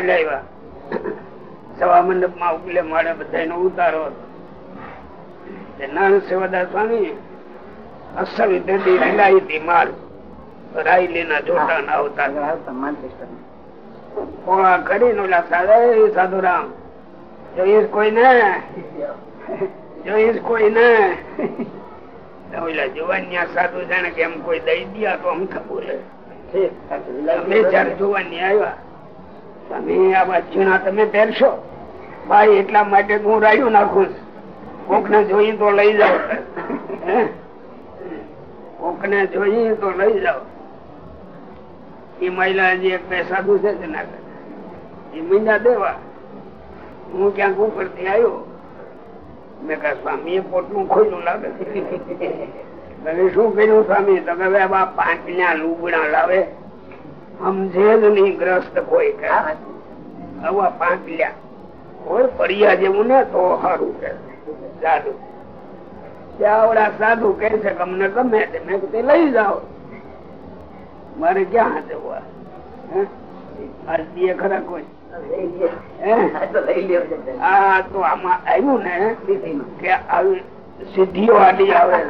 કાઢ્યા સવા મંડપમાં ઉકલે માળે બધા ઉતારો નાનું સેવાદાર સ્વામી અસલ દર્દી હિલાઈ હતી માલ. રાયલી જોઈશ કોઈ ને જોઈશ કોઈ ને ઓલા જુવાની સાધુ જાણે કે એમ કોઈ દઈ દિયા તો અમથા બોલે અમે જયારે જુવાની આવ્યા તમે આ બચ્ચુના તમે પહેરશો. ભાઈ, એટલા માટે હું રાયું નાખું કોક ને જોઈ તો લઈ જાઓ. કોક ને જોઈ તો લઈ જાઓ. એ મહિલા હજી એક બે સાધુ છે એ મહિના દેવા. હું ક્યાંક ઉપરથી આવ્યો. મેં કહ્યું સ્વામી પોટલું ખોલ્યું લાગે તમે શું કર્યું, સ્વામી? તો હવે આ પાંચ ના લુગડા લાવે. સમજે જ નહીં ગ્રસ્ત કોઈ આવા પાંચ લ્યા કોઈ પડિયા જેવું ને તો સારું કે સાધુ. આવડા સાધુ કે છે કે અમને ગમે તે. મેં તે લઈ જાઓ. મારે ક્યાં જવા આરતી ખરા કોઈ? આ તો આમાં આવ્યું ને કે આવી સિદ્ધિઓ આડી આવે.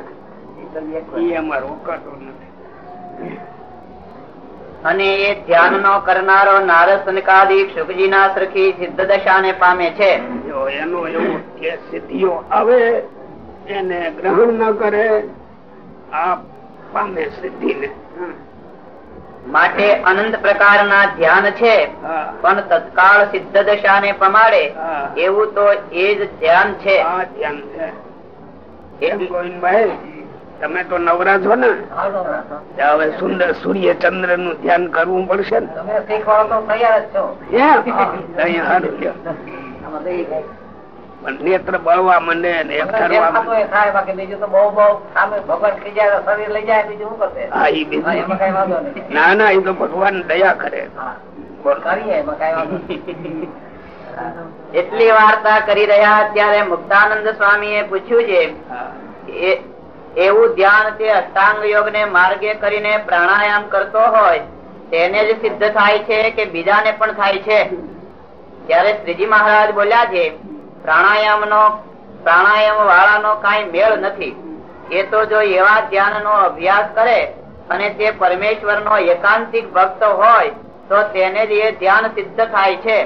એ અમારો કરતો નથી. અને એ ધ્યાન નો કરનારો નારસનકાદિક શુકજી ના સરખી સિદ્ધ દશા ને પામે છે. એનો એવું કે સિદ્ધિઓ આવે એને ગ્રહણ ન કરે આ પામે સિદ્ધિ ને માટે અનંત પ્રકારના ધ્યાન છે પણ તત્કાળ સિદ્ધ દશા ને પ્રમાણે એવું તો એ જ ધ્યાન છે. ધ્યાન છે. એમ ગોવિંદભાઈ તમે તો નવરા છો ને? હવે સુંદર સૂર્ય ચંદ્રનું ધ્યાન કરવું પડશે ને? પણ નેત્ર બળવા મને ના ના એ તો ભગવાન દયા કરે. એટલી વાર્તા કરી રહ્યા ત્યારે મુક્તાનંદ સ્વામી એ પૂછ્યું છે એવું ધ્યાન તે અષ્ટાંગ યોગ ને માર્ગે કરીને પ્રાણાયામ કરતો હોય, તેને જ સિદ્ધ થાય છે કે બીજાને પણ થાય છે? ત્યારે શ્રીજી મહારાજ બોલ્યા છે પ્રાણાયામ નો પ્રાણાયામ વાળા નો કઈ મેળ નથી. એ તો જો એવા ધ્યાન નો અભ્યાસ કરે અને તે પરમેશ્વર નો એકાંતિક ભક્ત હોય, તો તેને જ એ ધ્યાન સિદ્ધ થાય છે.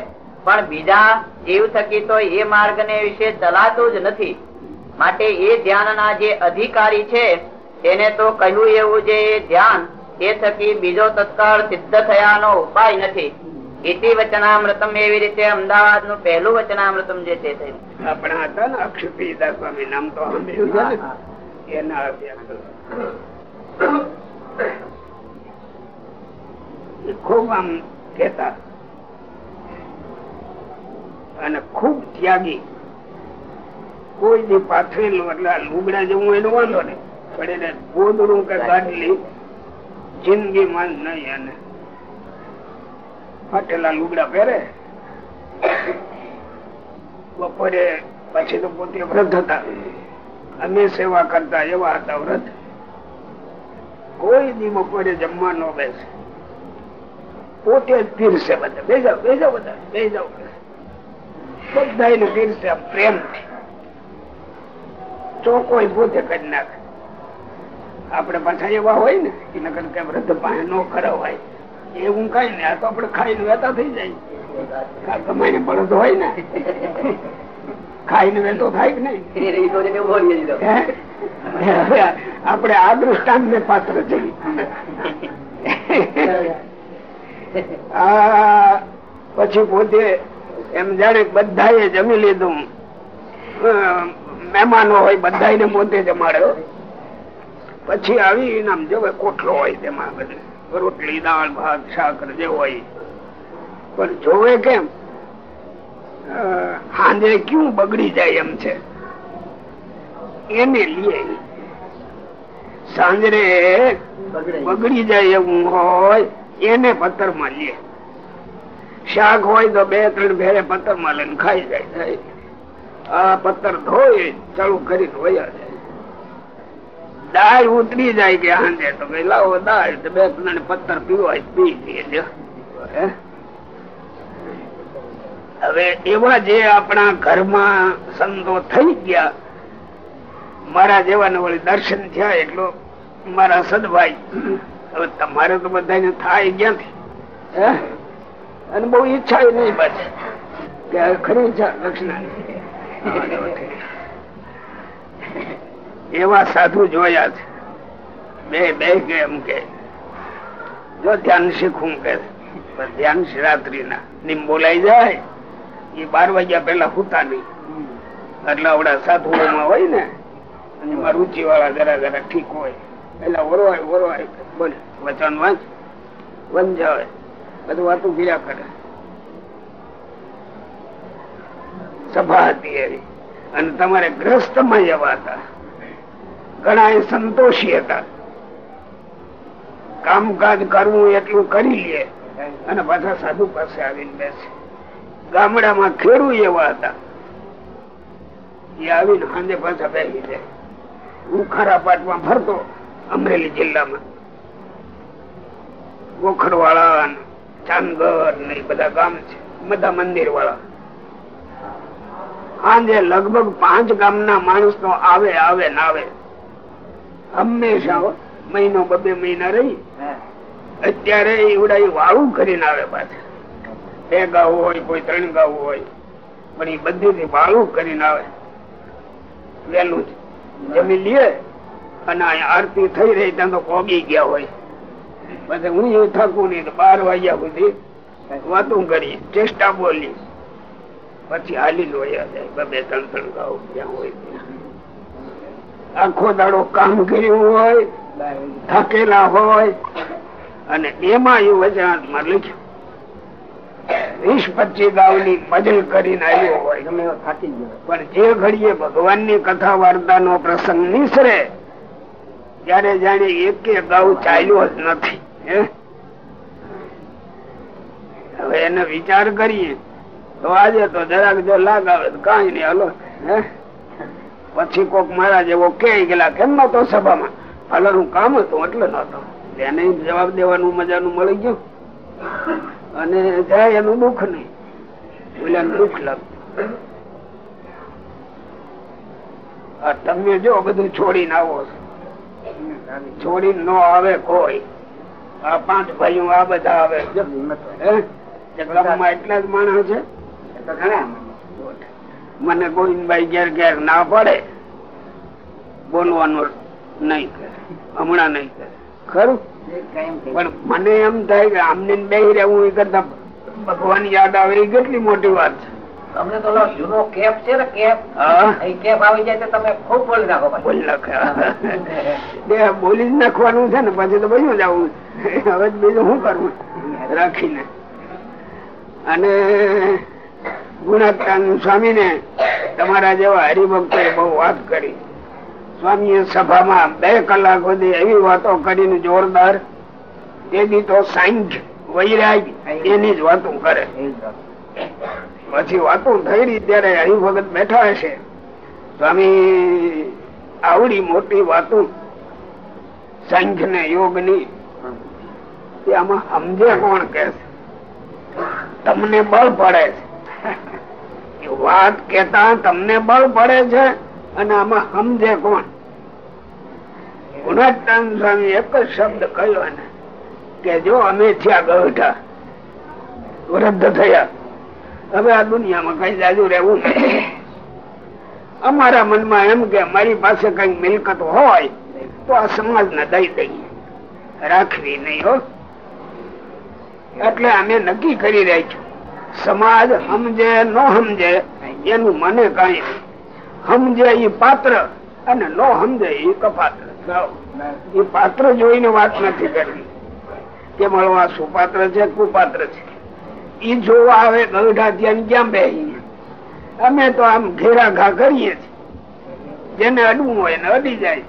પણ બીજા જીવ થકી તો એ માર્ગ ને વિશે ચલાતું જ નથી. માટે એ ધ્યાનના જે અધિકારી છે તેને તો કહ્યું એવું જે ધ્યાન એ થકી બીજો તત્કાળ સિદ્ધ થયાનો ઉપાય નથી. ઇતિ વચનામૃતમ એવી રીતે અમદાવાદનું પહેલું વચનામૃતમ જે તે. થયું આપણા હતા ને અક્ષપીતા સ્વામી નામ તો છે એના ખૂબ આમ કેતા અને ખૂબ ત્યાગી. કોઈ દી પાથરેલું લુગડા જેવું એનો વાંધો નહીં. પણ એને ગોદડું કે ગાડલી, જિંદગી માં નહીં અને ફાટેલા લુગડા પહેરે. બપોરે પછી તો પોતે વ્રત હતા. અમે સેવા કરતા એવા હતા વ્રત કોઈ દી બપોરે જમવા ન બેસે. પોતે જ પીરશે બધા. બેસા બેસા બધા બે જાવ બધા એને પીરશે પ્રેમથી. ચોખ્ખો પોતે કરી નાખે. આપડે પાછા એવા હોય ને એના કરતા વૃદ્ધ પાસે ન કરાવાય એવું કઈ ને આ તો આપડે ખાઈને વેતા થઈ જાય. કમાઈને બળદ હોય ને. ખાઈને વેતો થાય કે નહીં? આપડે આ દૃષ્ટાંત ને પાત્ર છીએ પછી પોતે એમ જાણે બધા જમી લીધું. મહેમાનો હોય બધા મોતે જમાડ્યો પછી આવી નામ જો કોટલો હોય તેમાં રોટલી, દાળ, ભાત, શાક જે હોય. પણ જોવે કેમ હાંજે ક્યું બગડી જાય એમ છે? એને લીએ સાંજરે બગડી જાય એવું હોય, એને પથ્થરમાં લે. શાક હોય તો બે, ત્રણ ભેરે પથ્થરમાં લઈને ખાઈ જાય. આ પથ્થર ધોઈ ચાલુ કરી દાળ ઉતરી જાય કે હાંજે. તો કઈ લાવો દાળ. બે ત્રણ પથ્થર પીવો પી લઈએ હવે એવા જે આપણા ઘરમાં સંતો થઈ ગયા, મારા જેવા વળી દર્શન થયા એટલો મારા સદભાઈ, હવે તમારે તો બધાને થાય ક્યાંથી? અને બહુ ઈચ્છા નહીં પાછી કે ખરી ઈચ્છા દક્ષિણા એવા સાધુ જોયા છે. બે બે કે એમ કે, જો ધ્યાન શીખવું કે ધ્યાન શિવરાત્રી ના નિમ બોલાઈ જાય એ બાર વાગ્યા પેલા હોતા નહીં. એટલે આવડા સાધુઓમાં હોય ને એમાં રુચિ વાળા જરા જરા ઠીક હોય. પેલા ઓરવાય ઓરવાય, બોલે, વચન વાંચ, વંજાવે, બધું વાતું કર્યા કરે. સભા હતી એવી. અને તમારે ગ્રસ્તમાં એવા હતા. ઘણા સંતોષી હતા. કામકાજ કરવું એટલું કરી લે. અને પાછા સાધુ પાસે આવીને બેસે. ગામડામાં ખેડૂ એવા હતા. એ આવીને સાંજે પાછા બેસી જાય. હું ખરા પાટમાં ફરતો અમરેલી જિલ્લામાં. ગોખર વાળા ચાંદગર ને બધા ગામ છે. બધા મંદિર વાળા સાંજે લગભગ પાંચ ગામના માણસ તો આવે આવે ને આવે. હંમેશા મહિનો બબે મહિના રહી. અત્યારે એવડા વાળું કરીને આવે પાછા. બે ગાવ હોય કોઈ ત્રણ ગાવ હોય પણ એ બધી વાળું કરીને આવે. વેલું જ. જમી લે અને આરતી થઈ રહી ત્યાં તો કોગી ગયા હોય. પછી હું એવું થાકું નહીં બાર વાગ્યા સુધી વાતું કરી ચેષ્ટા બોલી પછી હાલી લોયા જાય. બે ત્રણ ત્રણ ગાવ જ્યાં હોય આખો દાડો કામ કર્યું હોય થાકેલા હોય અને એમાં એ માં લખ્યું. વીસ પચીસ ગાવની મજલ કરીને આવ્યો હોય. પણ જે ઘડીએ ભગવાનની કથા વાર્તા નો પ્રસંગ નિસરે ત્યારે જાણે એક ગાઉ ચાલ્યો જ નથી. હે? હવે એને વિચાર કરીએ. તો આજે તો જરાક જો લાગ આવે કઈ નઈ હલો, હે? પછી કોક મારા જેવો કે ગયેલા કેમ નતો સભામાં. ફલાનું કામ હતું એટલે નતો એને જવાબ દેવાનું મજાનું મળી ગયું. અને જાય એનું દુઃખ નહીં. બોલ્યા દુઃખ લાગતું. તમે જો બધું છોડીને આવો છોડીને નો આવે કોઈ. આ પાંચ ભાઈઓ આ બધા આવે? એટલા જ માણસ છે? મને ગોવિંદભાઈ ઘેર ઘેર ના પડે. બોલવાનું નહીં કરે. હમણાં નહીં કરે. ખરું? પણ મને એમ થાય કે આમને બે રહેવું એ કરતા ભગવાન યાદ આવે એ કેટલી મોટી વાત છે. તમને તો જૂનો કેપ છે ને કેપ? એ કેપ આવી જાય તો તમે ખૂબ બોલી નાખો બોલી નાખે. બોલી જ નાખવાનું છે ને પછી તો બધું જ આવું. હવે બીજું શું કરવું? રાખીને. અને ગુણાત્તાન સ્વામી ને તમારા જેવા હરિભક્તો બહુ વાત કરી. સ્વામી સભામાં બે કલાક સુધી એવી વાતો કરીને જોરદાર તેથી તો સાંજ વૈરાગ એની જ વાતો કરે. પછી વાતો થઈ રહી ત્યારે હરિભગત બેઠા હશે. સ્વામી આવડી મોટી વાતો સાંખ્ય ને યોગની આમાં સમજે કોણ કે તમને બળ પડે છે. વાત કેતા તમને બળ પડે છે અને આમાં સમજે કોણ? ગુણાત્તાન સ્વામી એક જ શબ્દ કહ્યો ને કે જો અમે થયા ગઢા, વૃદ્ધ થયા, હવે આ દુનિયામાં કઈ જાજુ રહેવું. અમારા મનમાં એમ કે મારી પાસે કઈ મિલકત હોય તો આ સમાજ ને દઈ દઈએ. રાખવી નહીં હો. એટલે અમે નક્કી કરી રાખ્યું. સમાજ સમજે, ન સમજે, એનું મને કઈ સમજે એ પાત્ર અને ન સમજે એ કપાત્ર. એ પાત્ર જોઈને વાત નથી કરવી. કે મળવા સુપાત્ર છે, કુપાત્ર છે. ઈ જોવા આવે ગઢા ધ્યાન ક્યાં બે અમે તો આમ ઘેરા ઘા કરીએ છીએ. જેને અડવું હોય એને અડી જાય.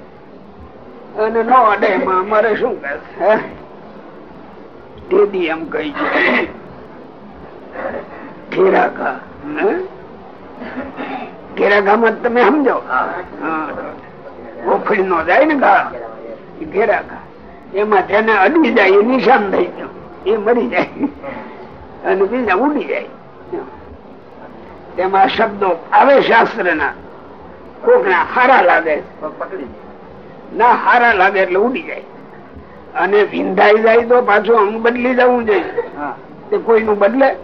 અને ન અડે એમાં અમારે શું કહે છે એમ કહી છે તમે સમજો. ગોફડી નો જાય ને ગા ઘેરાકા. એમાં તેને અડી જાય એ નિશાન થઈ ગયો. એ મરી જાય. અને બીજા ઉડી જાય. તેમાં શબ્દો આવે શાસ્ત્ર ના કોક ના હારા લાગે. ના હારા લાગે એટલે ઉડી જાય. અને વિંધાઈ જાય તો પાછું અંગ બદલી જવું જોઈએ. તે કોઈનું બદલે?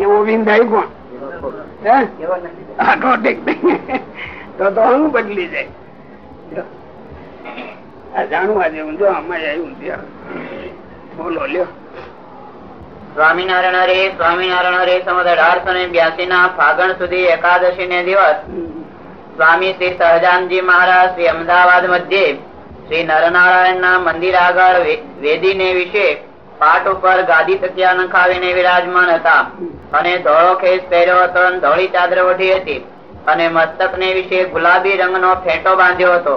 એવો વિંધાય કોણ? તો તો હું બદલી જાય. સ્વામિનારાયણ સ્વામિનારાયણ ને બ્યાસી ના ફાગણ સુધી એકાદશી ને સ્વામી શ્રી સહજાનજી મહારાજ શ્રી અમદાવાદ મધ્યે શ્રી નરનારાયણ ના મંદિર આગળ વેદી વેદીને વિશે પાટ ઉપર ગાદી તકિયા નખાવીને વિરાજમાન હતા. અને ધોળો ખેસ પહેર્યો હતો અને ધોળી ચાદર ઓઢી હતી. અને મસ્તક ને વિશે ગુલાબી રંગનો ફેંટો બાંધ્યો હતો.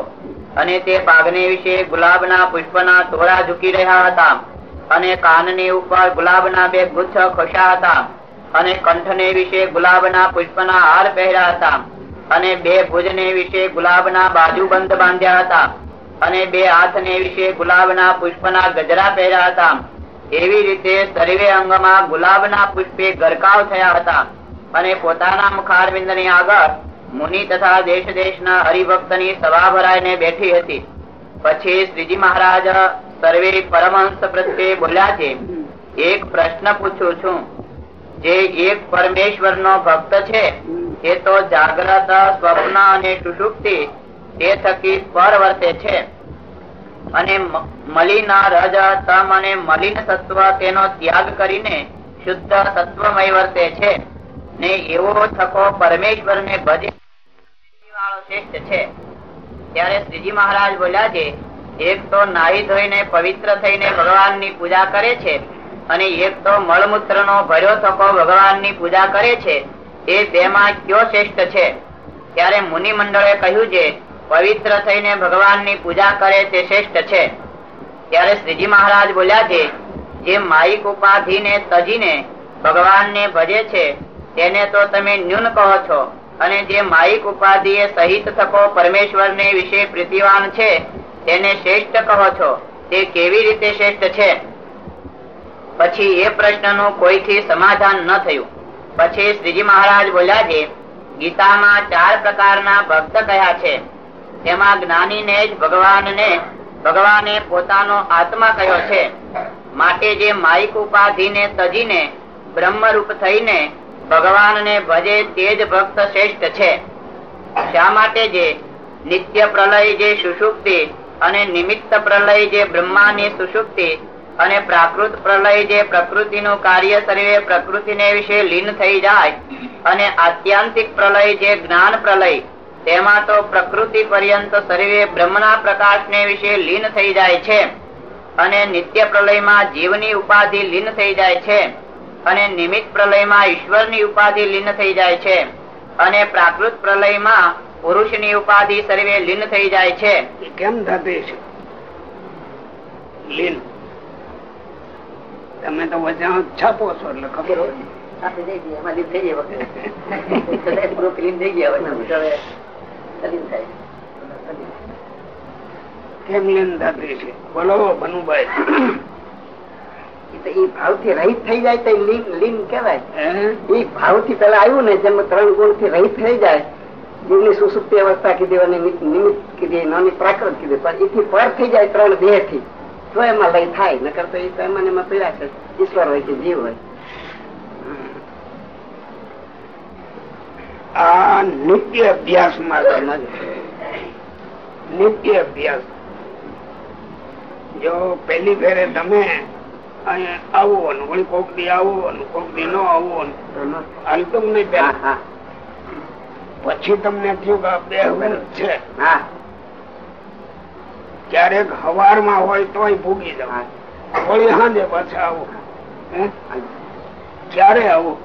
અને તે પાગને વિશે ગુલાબના પુષ્પના તોરા ઝૂકી રહ્યા હતા. અને કાનની ઉપર ગુલાબના બે ગુચ્છ ખોશા હતા. અને કંઠને વિશે ગુલાબના પુષ્પના હાર પહેર્યા હતા. અને બે ભુજને વિશે ગુલાબના બાજુબંધ બાંધ્યા હતા. અને બે હાથને વિશે ગુલાબના પુષ્પના ગજરા પહેર્યા હતા. એવી રીતે સર્વે અંગમાં ગુલાબના પુષ્પે ગરકાવ થયા હતા અને પોતાના મુખારવિંદની આગળ મુનિ તથા દેશ દેશના હરિભક્તની સભા ભરાઈને બેઠી હતી. પછી શ્રીજી મહારાજ સર્વે પરમહંસ પ્રત્યે બોલ્યા છે, એક પ્રશ્ન પૂછું છું. જે એક પરમેશ્વર નો ભક્ત છે, એ તો જાગ્રત સ્વપ્ન અને સુષુપ્તિ તે થકી પર વર્તે છે. અને મલિના રજ તમ અને મલિન સત્વ તેનો ત્યાગ કરીને શુદ્ધ સત્વમય વર્તે છે. ને એવો થકો પરમેશ્વર ને ભજે શ્રેષ્ઠ છે. ત્યારે શ્રીજી મહારાજ બોલ્યા છે, એક તો નાહી ધોઈને પવિત્ર થઈને ભગવાનની પૂજા કરે છે અને એક તો મળમૂત્ર નો ભર્યો થકો ભગવાનની પૂજા કરે છે. એ બેમાં કયો શ્રેષ્ઠ છે? ત્યારે મુનિ મંડળે કહ્યું છે પવિત્ર થઈને ભગવાનની પૂજા કરે તે શ્રેષ્ઠ છે. ત્યારે શ્રીજી મહારાજ બોલ્યા છે, જે માઇક ઉપાધિને તજીને ભગવાનને ભજે છે, તેને તો તમે ન્યૂન કહો છો. અને જે માઇક ઉપાધિ સહિત થકો પરમેશ્વરને વિશે પ્રીતિવાન છે, તેને શ્રેષ્ઠ કહો છો. તે કેવી રીતે શ્રેષ્ઠ છે? પછી એ પ્રશ્નનું કોઈથી સમાધાન ન થયું. પછી શ્રીજી મહારાજ બોલ્યા છે, ગીતામાં ચાર પ્રકારના ભક્ત કયા છે? તેમાં જ્ઞાનીને જ ભગવાનને, ભગવાને પોતાનો આત્મા કહ્યો છે? માટે જે માઇક ઉપાધિને તજીને, બ્રહ્મરૂપ થઈને ભગવાનને ભજે તે જ ભક્ત શ્રેષ્ઠ છે. શા માટે જે? નિત્ય પ્રલય જે સુષુપ્તિ અને નિમિત્ત પ્રલય જે બ્રહ્માની સુષુપ્તિ અને પ્રાકૃત પ્રલય જે પ્રકૃતિનું કાર્ય સર્વે પ્રકૃતિને વિશે લીન થઈ જાય અને આત્યાંતિક પ્રલય જે જ્ઞાન પ્રલય તેમાં તો પ્રકૃતિ પર્યંત સર્વે બ્રહ્મના પ્રકાશને વિશે લીન થઈ જાય છે અને નિત્ય પ્રલયમાં જીવની ઉપાધિ લીન થઈ જાય છે અને નિમિત્ત પ્રલયમાં ઈશ્વરની ઉપાધિ લીન થઈ જાય છે અને પ્રાકૃત પ્રલયમાં પુરુષની ઉપાધિ સર્વે લીન થઈ જાય છે. કેમ થતી છે? લીન. તમે તો વચન છાપો છો એટલે ખબર હોય. કેમ લીન છે? બોલો બનુભાઈ એ ભાવથી રહિત થઈ જાય તો લીન લીન એ થી પેલા આવ્યું ને જેમ ત્રણ ગુણથી રહિત થઈ જાય જીવની સુસુપ્તિ અવસ્થા કીધી અને નિમિત્ત કીધી નાની પ્રાકૃત કીધી પણ એથી પર થઈ જાય ત્રણ દેહથી તો એમાં લય થાય નકર તો એ તો એમાં એમાં પીડા છે. ઈશ્વર હોય કે જીવ હોય. આ નિત્ય અભ્યાસમાં નિત્ય અભ્યાસ. જો પેલી ફેરે તમે અહીંયા આવો વળી કોક દી આવો કોક દી નો આવો ને તો હાલતું નહીં પેલા પછી તમને થયું કે બે હું છે. ક્યારેક હવારમાં હોય તોય ભૂગી જાવ વળી હાંજે પાછા આવો. ક્યારે આવો?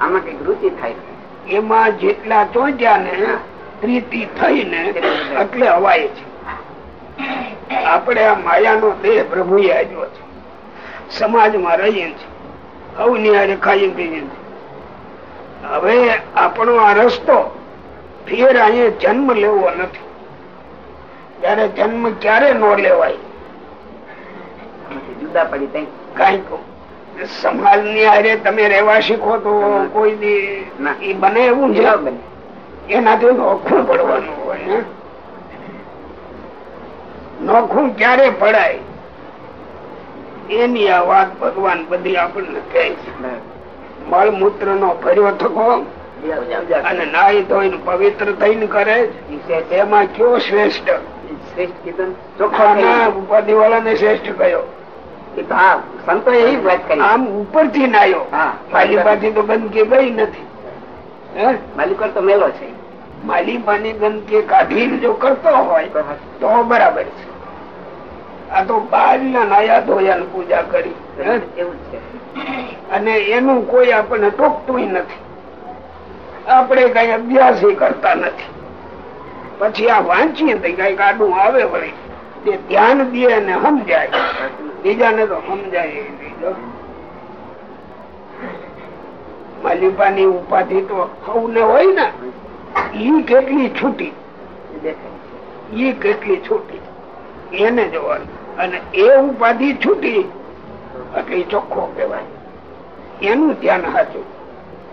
આમાં કંઈક રૂચિ થાય એમાં જેટલા ચોંટ્યા ને પ્રીતિ થઈને એટલે હવાય છે. આપણે આ માયાનો દેહ પ્રભુ આવ્યો છે. સમાજમાં રહીએ છીએ. અવની હારે ખાઈએ પીએ હવે આપણો આ રસ્તો ફેર અહીંયા જન્મ લેવો નથી. ત્યારે જન્મ ક્યારે ન લેવાય? જુદા પડી તઈ. કઈ કહું. સમાજની આરે તમે રહેવા શીખો તો કોઈ દી ના. ઈ બને એવું જ બને. એનાથી નોખું પડવાનું હોય. નોખું ક્યારે પડાય? એની આ વાત ભગવાન બધી આપણને કહે છે. મળમૂત્ર નો ભર્યો થકો અને નાહી ધોઈને પવિત્ર થઈને કરે. એમાં કયો શ્રેષ્ઠ? શ્રેષ્ઠ કીધું ને, ચોખ્ખો ઉપાધિ વાળાને શ્રેષ્ઠ કયો એ તો સંતો એવી વાત કરી. આમ ઉપરથી નાયો. હા. માલિબાથી તો ગંદકી ગઈ નથી? માલિકો તો મેલો છે. માલિબાની ગંદકી કાઢી જો કરતો હોય તો બરાબર છે. આ તો બાર ના નાયા ધોયા પૂજા કરી? એવું છે. અને એનું કોઈ આપણને ટોકતું નથી. આપણે કઈ અભ્યાસ કરતા નથી. પછી આ વાંચીએ તો કઈ આડું આવે વળી. તે ધ્યાન દે અને સમજાય. બીજાને તો સમજાય નહીં માલિપાની ઉપાધિ તો સૌને હોય ને, ઈ કેટલી છૂટી. ઈ કેટલી છૂટી. એને જોવાનું. અને એ ઉપાધિ છૂટી, એટલે ચોખ્ખો કહેવાય. એનું ધ્યાન સાચું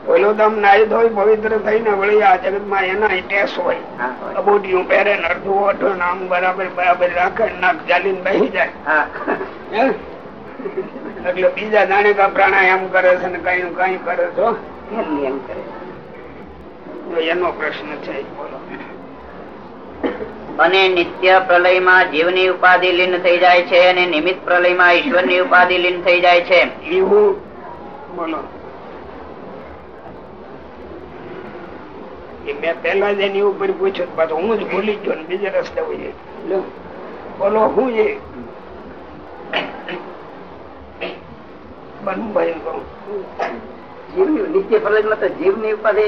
બોલો તો આમ નાય ધોઈ પવિત્ર થઈને વળી આ જગતમાં એના ટેસ હોય. હા પહેરે ને અડધું ઓઠો નામ બરાબર બરાબર રાખે નાક ચાલીને બેસી જાય. એટલે બીજા જાણે કા પ્રાણાયામ કરે છે ને કઈ કઈ કરે છો એમ કરે. એનો પ્રશ્ન છે બોલો. અને નિત્ય પ્રલયમાં જીવની ઉપાધિ લીન થઈ જાય છે અને નિમિત્ત પ્રલયમાં ઈશ્વરની ઉપાધિ લીન થઈ જાય છે. બોલો. એ મેં પેલા જ એની ઉપર પૂછ્યું પાછું હું જ ભૂલી ગયો ને બીજે રસ્તે હોય બોલો હું ઉપાધિ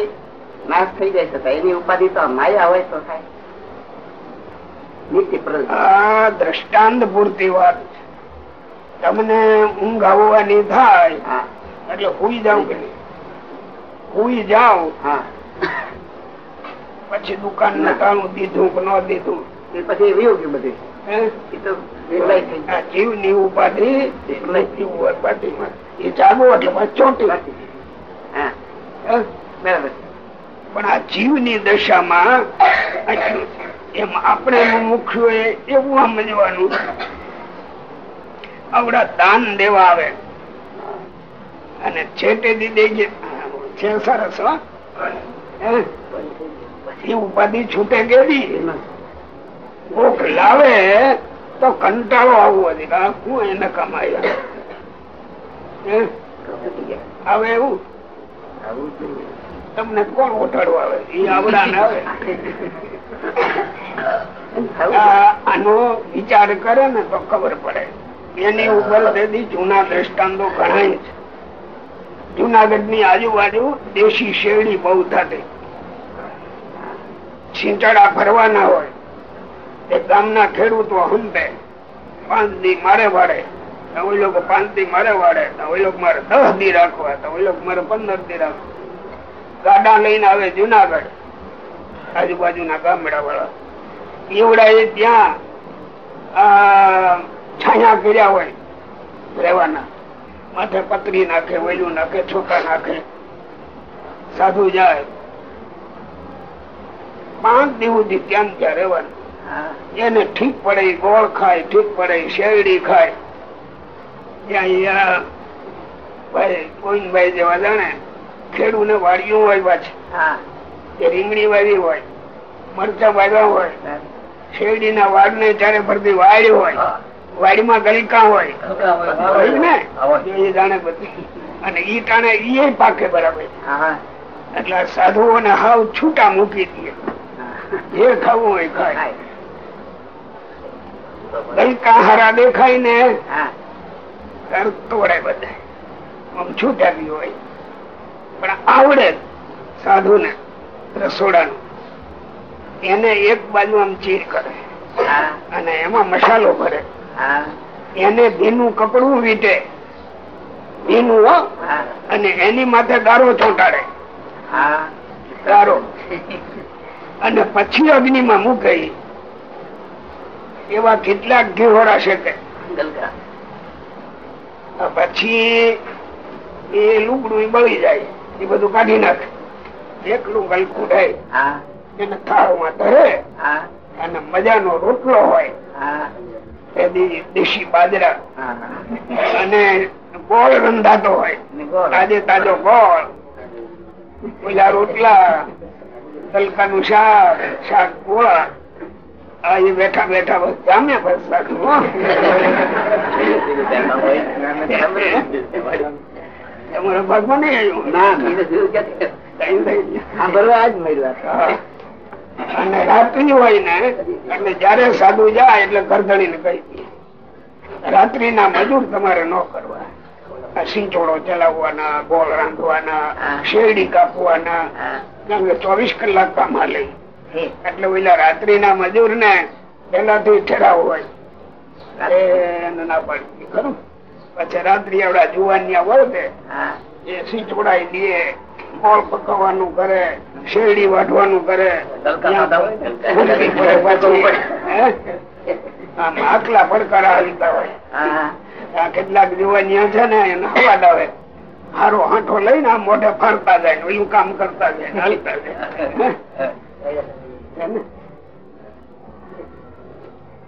નાશ થઈ જાય છે એની ઉપાધિ તો માયા હોય તો થાય. નિત્ય આ દ્રષ્ટાંત પૂરતી વાત. તમને ઊંઘ આવવાની થાય હા. એટલે હુઈ જાઉં કે? હુઈ જાઉં હા. પછી દુકાન ને તાળું દીધું કે ન દીધું? એ પછી રહ્યું ગયું. બધું ઉપાધિ એ એટલે ચોંટી? બરાબર. પણ આ જીવની દશામાં આટલું છે. એમ આપણે મુખ્ય એવું સમજવાનું. આવડા દાન દેવા આવે. અને છેટે દીધે છે સરસ? એ ઉપાધિ છૂટે કેવી? કોક લાવે તો કંટાળો આવવો છે હું એને કમાયા આવે? એવું? તમને કોણ ઓટાડવા આવે? એ આવડા ને આવે આનો વિચાર કરે ને તો ખબર પડે. એની ઉપર તેથી જૂના દ્રષ્ટાંતો ઘણા છે. જુનાગઢની આજુબાજુ દેશી શેરડી બહુ થતી. છીંચડા ભરવાના હોય, એ ગામના ખેડૂતો હંતે પાંચ દી મારે વાળે ઓઈ લોકો પાંચ દી મારે વાળે ઓઈ મારે દસ દી રાખવા તો મારે પંદર દી ગાડા લઈને આવે જુનાગઢ, આજુબાજુના ગામડા વાળા એવડા એ ત્યાં છાયા કર્યા હોય, રહેવાના. માથે પતરી નાખે વેલું નાખે છોકા નાખે. સાધુ જાય પાંચ દિવસ ત્યાં ને ત્યાં રહેવાનું. જેને ઠીક પડે ગોળ ખાય ઠીક પડે શેરડી ખાય. ત્યાં ભાઈ ગોવિંદભાઈ જેવા જાણે ખેડૂ ને વાડિયું હોય પાછી રીંગણી વાવી હોય મરચા વાવ્યા હોય શેરડી ના વાડ ને ચારે ફરતી વાડ હોય વાડીમાં ગલકા હોય. ને? એ જાણે બધી. અને ઈ ટાણે ઈ પાકે બરાબર. એટલે સાધુઓને હાવ છૂટા મૂકી દે. જે ખાવું હોય ખાય. ગલકા હારા દેખાય ને તોડે બધા. આમ છૂટાવી હોય. પણ આવડે સાધુ ને રસોડાનું. એને એક બાજુ આમ ચીર કરે. હા. અને એમાં મસાલો ભરે. હા. એને ભીનું કપડું વીટે. ભીનું અને એની માથે ગારો ચોંટાડે. હા. ગારો. અને પછી અગ્નિમાં મૂકે ઈ. એવા કેટલાક ઘેવડા છે કે પછી એ લુગડું બળી જાય એ બધું કાઢી નાખે. એકલું ગલકું થાય. એને થાળમાં ધરે. અને મજાનો રોટલો હોય. દેશી બાજરા. અને ગોળ રંધાતો હોય. તાજે તાજો ગોળ. પેલા રોટલા. તલકાનું શાક શાક ગોળા આ બેઠા બેઠા જામે બસ સાચું હો. તમારા ભાગમાં નહીં ના બીજું જીવ ક્યાંથી? ટાઈમ થઈ ગયો. સાંભળવા આજ મળ્યું આ. હા. અને રાત્રિ હોય ને એટલે જયારે સાધુ જાય એટલે કરધણી ને કહી રાત્રિ ના મજૂર તમારે ન કરવા સિંચોડો ચલાવવાના ગોળ રાંધવાના શેરડી કાપવાના. કારણ કે ચોવીસ કલાક કામ હાલે એટલે પેલા રાત્રિ ના મજૂર ને પેલાથી ઠેરાવ હોય ના પાડતી ખરું? પછી રાત્રિ આવડા જુવાનિયા વળતે એ સિંચોડાઈ દે ગોળ પકવવાનું કરે શેરડી વાઢવાનું કરે. હોય. આમ આકલા પડકારા હાલતા હોય. આ કેટલાક જુવાનિયા છે ને એને અવાજ આવે. હારો હાંઠો લઈને આ મોઢે ફરતા જાય ઓલું કામ કરતા જાય હાલતા જાય.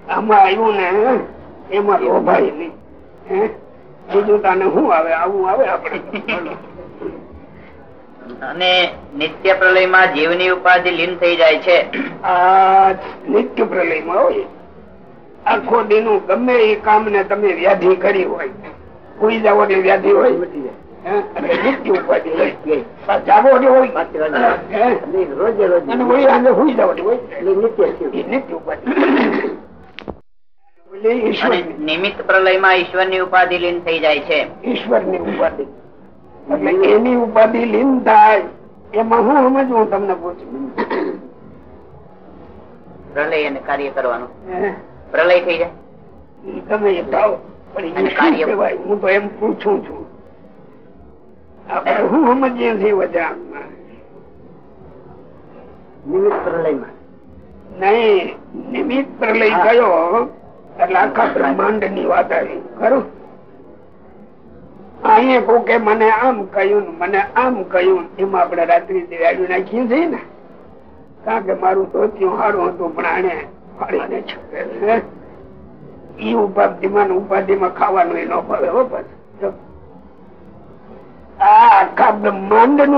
આમાં આવ્યું ને એમાં લોભાય નહીં. હે? બીજું તને શું આવે? આવું આવે આપડે અને નિત્ય પ્રલયમાં જીવની ઉપાધિ લીન થઈ જાય છે. આ નિત્ય પ્રલયમાં હોય. આખો દીનું ગમે એ કામ ને તમે વ્યાધિ કરી હોય કોઈ જાવો એટલે વ્યાધિ. હોય. નિમિત્ત પ્રલયમાં ઈશ્વર નિત્ય ઉપાધિ. લીન થઈ જાય છે. ઈશ્વરની ઉપાધિ. એટલે એની ઉપાધિ લીન થાય. એમાં હું સમજવું તમને પૂછું. પ્રલય અને કાર્ય કરવાનું? પ્રલય થઈ જાય. તમે એ થાવ પણ અને ઈ શું કાર્ય- કહેવાય? હું તો એમ પૂછું છું. આપણે હું સમજીએ છીએ વજરામાં નિમિત્ત પ્રલયમાં. નહીં નિમિત્ત પ્રલય હા. એટલે આખા બ્રહ્માંડની વાત આવી. ખરું? અહીંયા કોકે મને આમ કહ્યું મને આમ કહ્યું એમાં આપણે રાત્રિ દિવાળી નાખીએ છીએ ને? કારણ કે મારું ધોત્યું સારું હતું પણ આને ખાવાનું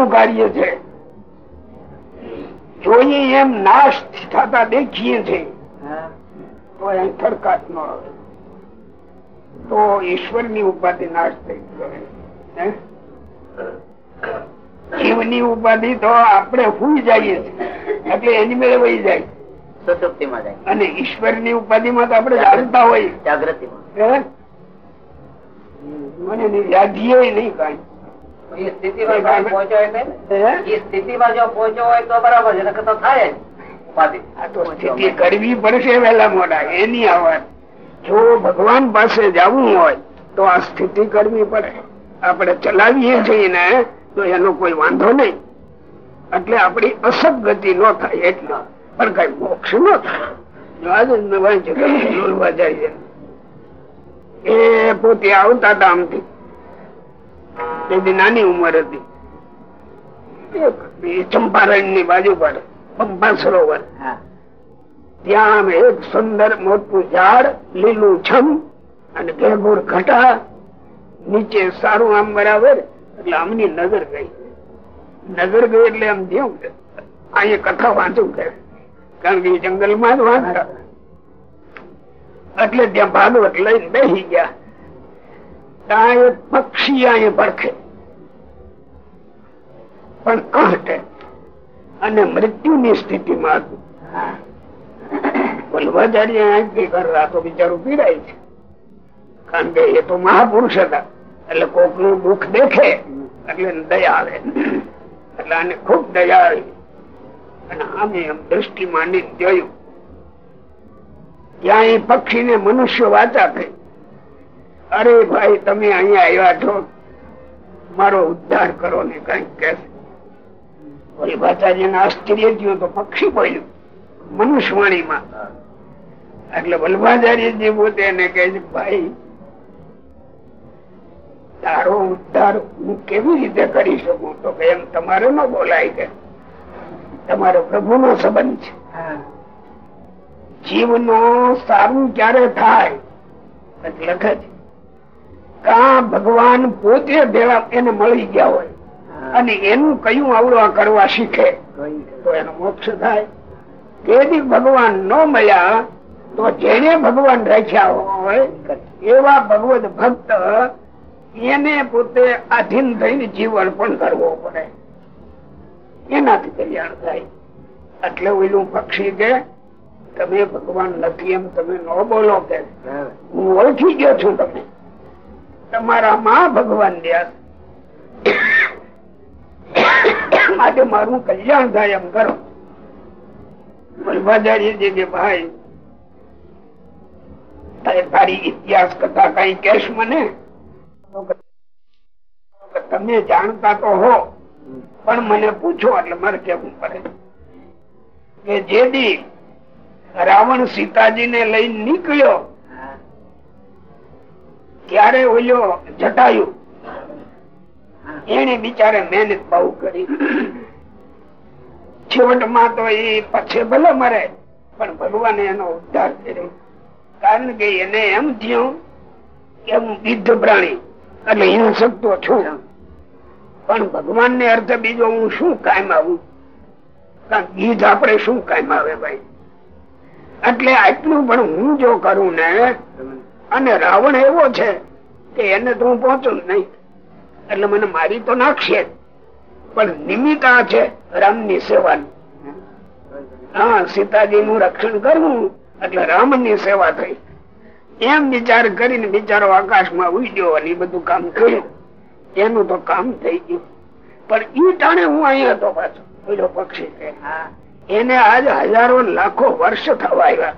કાર્ય છે. જોઈએ એમ નાશ થતા દેખીએ છીએ. તો અહીં થરકાટ ન તો ઈશ્વરની ઉપાધિ નાશ થઈ ગયો હે? જીવની ઉપાધિ તો આપણે હુઈ જઈએ એટલે એની મેળે વહી જાય. સુસુપ્તિમાં જાય. અને ઈશ્વરની ઉપાધિ માં તો આપડે જાણતા હોય. જાગૃતિ માં મને નહીં કઈ. કરવી પડશે વહેલા મોડા એની આ જો ભગવાન પાસે જવું હોય તો આ સ્થિતિ કરવી પડે. આપણે ચલાવીએ છીએ ને તો એનો કોઈ વાંધો નહીં. એટલે આપણી અસદગતિ ન થાય એટલે. પણ કઈ મોક્ષ ન થાય. એ પોતે આવતા હતા આમથી તેથી નાની ઉંમર હતી. ચંપારણની બાજુ પર પંપા સરોવર ત્યાં એક સુંદર મોટું ઝાડ લીલું છમ અને ભેગુર ઘટા નીચે સારું આમ બરાબર એટલે આમની નજર ગઈ. નજર ગઈ એટલે આમ જેવું અહીંયા કથા વાંચું કે? કારણ કે જંગલમાં જ વાંધા. એટલે ત્યાં ભાગવત લઈને બેસી ગયા. પક્ષી અહીંયા ભરખે પણ કહટે અને મૃત્યુની સ્થિતિમાં હતું. તો બિચારું પીડાય છે. કારણ કે એ તો મહાપુરુષ હતા. એટલે કોકનું દુઃખ દેખે, એટલે દયા આવે. એટલે આને ખૂબ દયા આવી. અને આમે એમ દ્રષ્ટિ માંડી જોયું. ત્યાં એ પક્ષી ને મનુષ્ય વાચા થઈ અરે ભાઈ, તમે અહીંયા આવ્યા છો. મારો ઉદ્ધાર કરો ને કંઈક કે વલ્લભાચાર્ય ને આશ્ચર્ય થયું તો પક્ષી બોલ્યું, મનુષ્યવાણીમાં. એટલે વલ્લભાચાર્ય જે પોતે એને કહે છે, ભાઈ, તારો ઉદ્ધાર હું કેવી રીતે કરી શકું? તો કે, એમ તમારે ન બોલાય કે. તમારો પ્રભુ નો સંબંધ છે. જીવ નો સારું ક્યારે થાય? લખે છે કા ભગવાન પોતે ભેળા એને મળી ગયા હોય? અને એનું કયું આવડવા કરવા શીખે? તો એનો મોક્ષ થાય. તેથી ભગવાન ન મળ્યા તો જેને ભગવાન રાખ્યા હોય એવા ભગવત ભક્ત એને પોતે આધીન થઈને જીવન પણ કરવો પડે. એનાથી કલ્યાણ થાય. એટલે ઓલું પક્ષી કે તમે ભગવાન નથી એમ તમે ન બોલો કે. હું ઓળખી ગયો છું તમે તમારામાં ભગવાન વ્યાસ માટે મારું કલ્યાણ થાય એમ કરો. વલ્ભાચાર્યજી કે ભાઈ તારી ઇતિહાસ કથા કઈ કેશ મને? તમે જાણતા તો હો. પણ મને પૂછો એટલે મારે કેવું પડે કે જે દી રાવણ સીતાજી ને લઈ નીકળ્યો, ત્યારે ઓલ્યો જટાયું એને બિચારે મહેનત બહુ કરી. છેવટમાં તો એ પછી ભલે મરે, પણ ભગવાને એનો ઉદ્ધાર કર્યો. કારણ કે એને એમ થયું કે હું વિદ્ધ પ્રાણી, એટલે હિંસક તો છું. પણ ભગવાન ને અર્થે બીજો હું શું કાયમ આવું? ગીધ આપણે શું કાયમ આવે ભાઈ? એટલે આટલું પણ હું જો કરું ને, અને રાવણ એવો છે કે એને તો હું પહોંચું નહીં. એટલે મને મારી તો નાખશે પણ નિમિત્ત આ છે રામની સેવાની. હા સીતાજી નું રક્ષણ કરવું એટલે રામની સેવા થઈ. એમ વિચાર કરીને બિચારો આકાશમાં ઉડ્યો અને બધું કામ કર્યું. એનું તો કામ થઈ ગયું. પણ ઈ ટાણે હું અહીંયા હતો પાછો પેલો પક્ષી એને આજ હજારો લાખો વર્ષ થવા આવ્યા.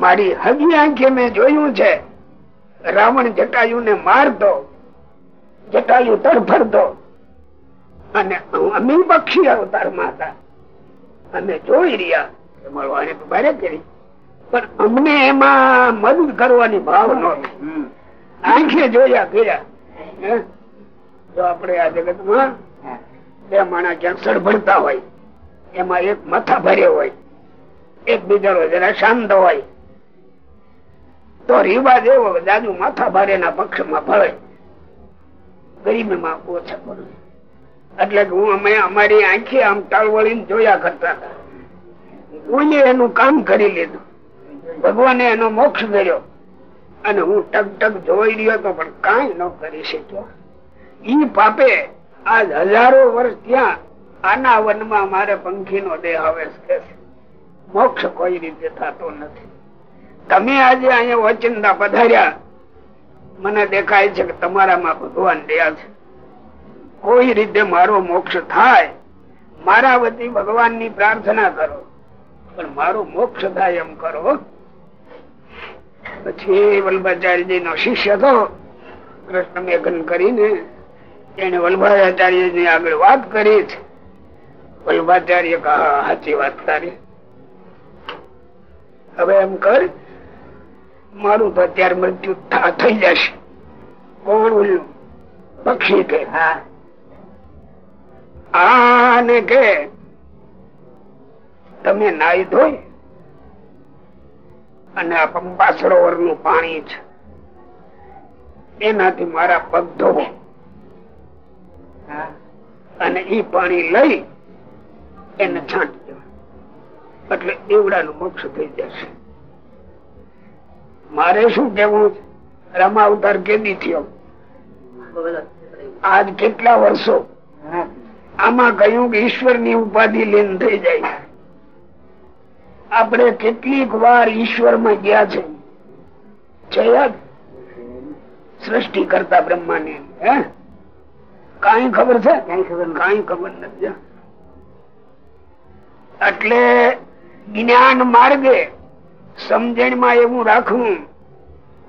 મારી હજી આંખે મેં જોયું છે. રાવણ જટાયુ ને મારતો જટાયુ તરફરતો. અને અમે પક્ષી અવતારમાં હતા. અમે જોઈ રહ્યા. મળવાને ભારે કરી પણ અમને એમાં મદદ કરવાની ભાવ નહોતી આંખે જોયા કર્યા. જો આપણે આ જગતમાં બે માણા ક્યાંક સડભડતા હોય, એમાં એક માથા ભરે હોય એક બીજાનો જરા શાંત હોય, તો રિવાજ એવો દાદુ માથા ભારે ના પક્ષમાં ભળે. ગરીબીમાં ઓછા પડે. એટલે હું અમે અમારી આંખી આમ ટાળવળી જોયા કરતા હતા. કોઈએ એનું કામ કરી લીધું. ભગવાને એનો મોક્ષ કર્યો. અને હું ટક ટક જોઈ રહ્યો તો પણ કઈ ન કરી શક્યો. ઈ પાપે આજ હજારો વર્ષ ત્યાં આના વનમાં મારે પંખી નો દેહ આવે છે. મોક્ષ કોઈ રીતે થતો નથી. તમે આજે અહીંયા વચનતા પધાર્યા. મને દેખાય છે કે તમારામાં ભગવાન દયા છે. કોઈ રીતે મારો મોક્ષ થાય, મારા વતી ભગવાન પ્રાર્થના કરો. પણ મારો મોક્ષ થાય એમ કરો. પછી વલ્ભાચાર્યજી નો શિષ્ય હતો. કૃષ્ણ મેઘન કરીને એને વલ્ભાચાર્યની આગળ વાત કરી છે વલ્ભાચાર્ય સાચી વાત તારી. હવે એમ કર મારું તો અત્યારે મૃત્યુ થઈ જશે. કોણ પક્ષી કે? આને કે તમે નાઈ ધોઈ અને આ પંપા સરોવરનું પાણી છે. એનાથી મારા પગ ધોવો. અને ઈ પાણી લઈ એને છાંટી દેવા. એટલે એવડાનું મોક્ષ થઈ જશે. મારે શું કેવું રમા અવતાર કેદી થયો? આજ કેટલા વર્ષો? આમાં કહ્યું કે ઈશ્વરની ઉપાધિ લીન થઈ જાય. આપણે કેટલીક વાર ઈશ્વરમાં ગયા છે. સૃષ્ટિ કરતા બ્રહ્મા ને કઈ ખબર છે? કઈ ખબર નથી. એટલે જ્ઞાન માર્ગે સમજણમાં એવું રાખવું